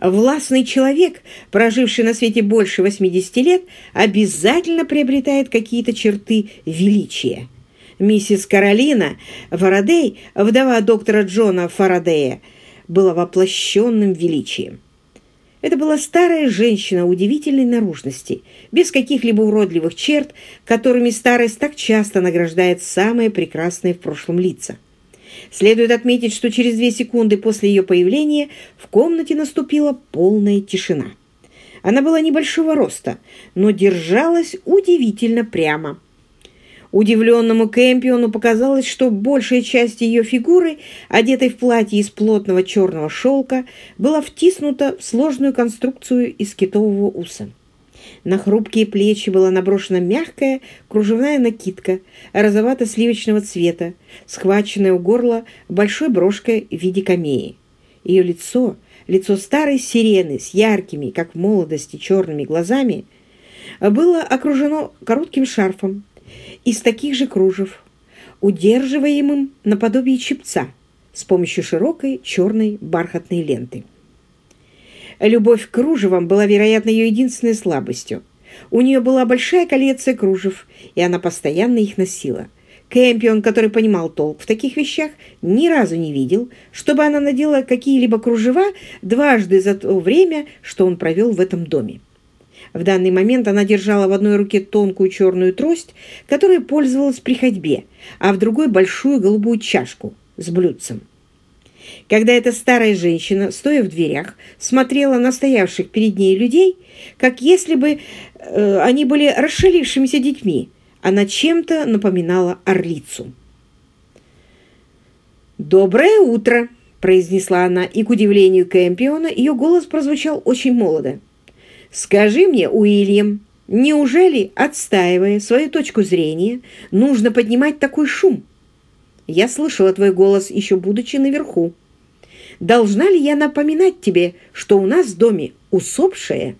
Властный человек, проживший на свете больше 80 лет, обязательно приобретает какие-то черты величия. Миссис Каролина Фарадей, вдова доктора Джона Фарадея, была воплощенным величием. Это была старая женщина удивительной наружности, без каких-либо уродливых черт, которыми старость так часто награждает самые прекрасные в прошлом лица. Следует отметить, что через две секунды после ее появления в комнате наступила полная тишина. Она была небольшого роста, но держалась удивительно прямо. Удивленному Кэмпиону показалось, что большая часть ее фигуры, одетой в платье из плотного черного шелка, была втиснута в сложную конструкцию из китового уса. На хрупкие плечи была наброшена мягкая кружевная накидка розовато-сливочного цвета, схваченная у горла большой брошкой в виде камеи. Ее лицо, лицо старой сирены с яркими, как в молодости, черными глазами, было окружено коротким шарфом из таких же кружев, удерживаемым наподобие чепца с помощью широкой черной бархатной ленты. Любовь к кружевам была, вероятно, ее единственной слабостью. У нее была большая коллекция кружев, и она постоянно их носила. Кэмпион, который понимал толк в таких вещах, ни разу не видел, чтобы она надела какие-либо кружева дважды за то время, что он провел в этом доме. В данный момент она держала в одной руке тонкую черную трость, которой пользовалась при ходьбе, а в другой большую голубую чашку с блюдцем. Когда эта старая женщина, стоя в дверях, смотрела на стоявших перед ней людей, как если бы э, они были расшалившимися детьми, она чем-то напоминала орлицу. «Доброе утро!» – произнесла она, и, к удивлению Кэмпиона, ее голос прозвучал очень молодо. «Скажи мне, Уильям, неужели, отстаивая свою точку зрения, нужно поднимать такой шум?» Я слышала твой голос, еще будучи наверху. Должна ли я напоминать тебе, что у нас в доме усопшая?»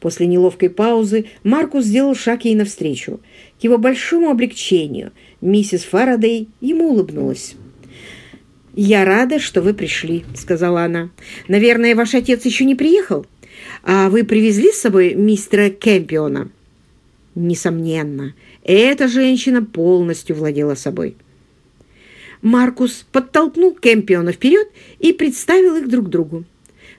После неловкой паузы Маркус сделал шаг ей навстречу. К его большому облегчению миссис Фарадей ему улыбнулась. «Я рада, что вы пришли», — сказала она. «Наверное, ваш отец еще не приехал? А вы привезли с собой мистера Кэмпиона?» Несомненно, эта женщина полностью владела собой. Маркус подтолкнул Кэмпиона вперед и представил их друг другу.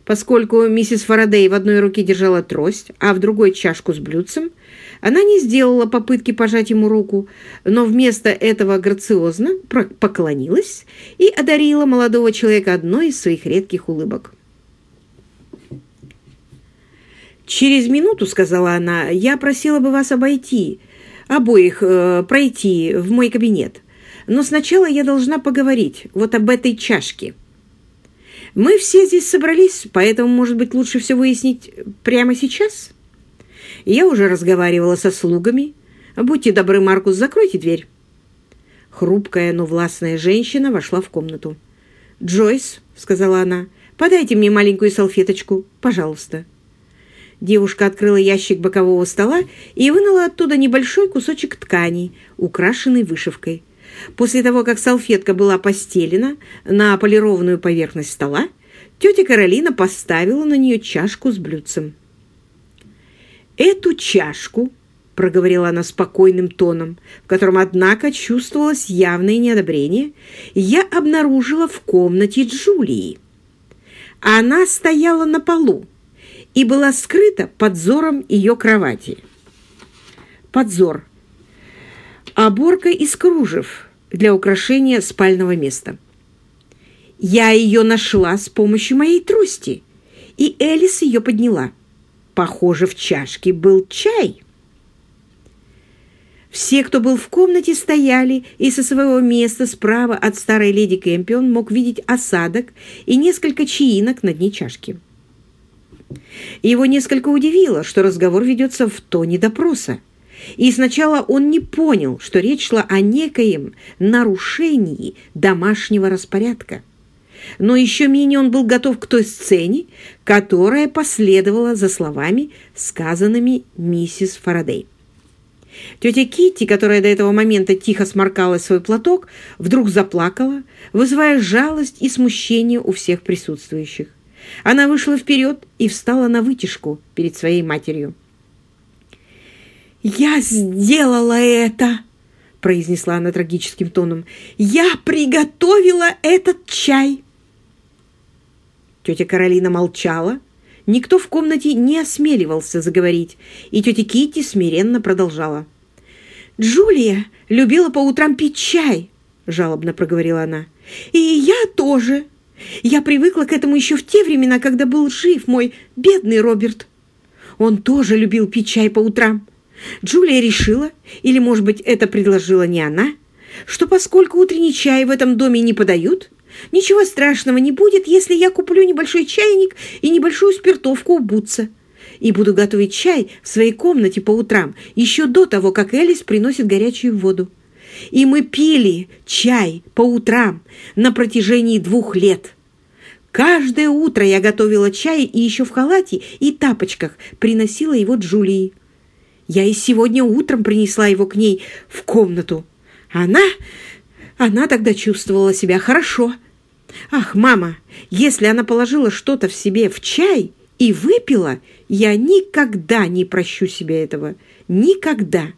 Поскольку миссис Фарадей в одной руке держала трость, а в другой чашку с блюдцем, она не сделала попытки пожать ему руку, но вместо этого грациозно поклонилась и одарила молодого человека одной из своих редких улыбок. «Через минуту, — сказала она, — я просила бы вас обойти, обоих э, пройти в мой кабинет. Но сначала я должна поговорить вот об этой чашке. Мы все здесь собрались, поэтому, может быть, лучше все выяснить прямо сейчас? Я уже разговаривала со слугами. Будьте добры, Маркус, закройте дверь». Хрупкая, но властная женщина вошла в комнату. «Джойс», — сказала она, — «подайте мне маленькую салфеточку, пожалуйста». Девушка открыла ящик бокового стола и вынула оттуда небольшой кусочек ткани, украшенный вышивкой. После того, как салфетка была постелена на полированную поверхность стола, тетя Каролина поставила на нее чашку с блюдцем. «Эту чашку», — проговорила она спокойным тоном, в котором, однако, чувствовалось явное неодобрение, «я обнаружила в комнате Джулии. Она стояла на полу, и была скрыта подзором ее кровати. Подзор. Оборка из кружев для украшения спального места. Я ее нашла с помощью моей трости, и Элис ее подняла. Похоже, в чашке был чай. Все, кто был в комнате, стояли, и со своего места справа от старой леди Кэмпион мог видеть осадок и несколько чаинок на дне чашки. Его несколько удивило, что разговор ведется в тоне допроса. И сначала он не понял, что речь шла о некоем нарушении домашнего распорядка. Но еще менее он был готов к той сцене, которая последовала за словами, сказанными миссис Фарадей. Тетя Китти, которая до этого момента тихо сморкала свой платок, вдруг заплакала, вызывая жалость и смущение у всех присутствующих. Она вышла вперед и встала на вытяжку перед своей матерью. «Я сделала это!» — произнесла она трагическим тоном. «Я приготовила этот чай!» Тетя Каролина молчала. Никто в комнате не осмеливался заговорить, и тетя Китти смиренно продолжала. «Джулия любила по утрам пить чай», — жалобно проговорила она. «И я тоже. Я привыкла к этому еще в те времена, когда был жив мой бедный Роберт. Он тоже любил пить чай по утрам. Джулия решила, или, может быть, это предложила не она, что поскольку утренний чай в этом доме не подают, ничего страшного не будет, если я куплю небольшой чайник и небольшую спиртовку у Бутса и буду готовить чай в своей комнате по утрам, еще до того, как Элис приносит горячую воду. И мы пили чай по утрам на протяжении двух лет. Каждое утро я готовила чай и еще в халате и тапочках приносила его Джулии. Я и сегодня утром принесла его к ней в комнату. Она... она тогда чувствовала себя хорошо. Ах, мама, если она положила что-то в себе в чай и выпила, я никогда не прощу себе этого. Никогда.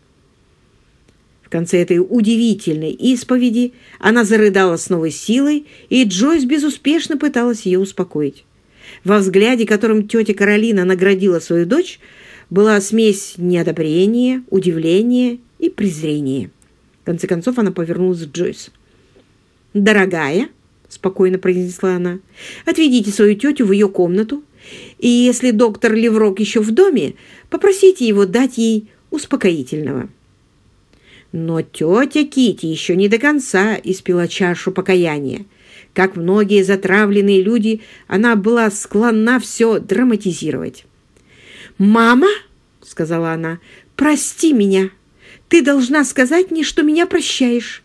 В конце этой удивительной исповеди она зарыдала с новой силой, и Джойс безуспешно пыталась ее успокоить. Во взгляде, которым тетя Каролина наградила свою дочь, была смесь неодобрения, удивления и презрения. В конце концов она повернулась к Джойс. «Дорогая», — спокойно произнесла она, — «отведите свою тетю в ее комнату, и если доктор Леврок еще в доме, попросите его дать ей успокоительного». Но тетя Кити еще не до конца испила чашу покаяния. Как многие затравленные люди, она была склонна все драматизировать. «Мама», — сказала она, — «прости меня. Ты должна сказать мне, что меня прощаешь.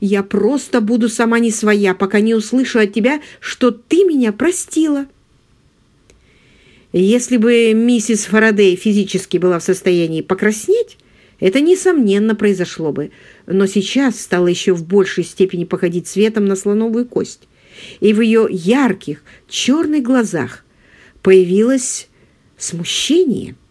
Я просто буду сама не своя, пока не услышу от тебя, что ты меня простила». Если бы миссис Фарадей физически была в состоянии покраснеть, это, несомненно, произошло бы, но сейчас стало еще в большей степени походить цветом на слоновую кость, и в ее ярких черных глазах появилось смущение –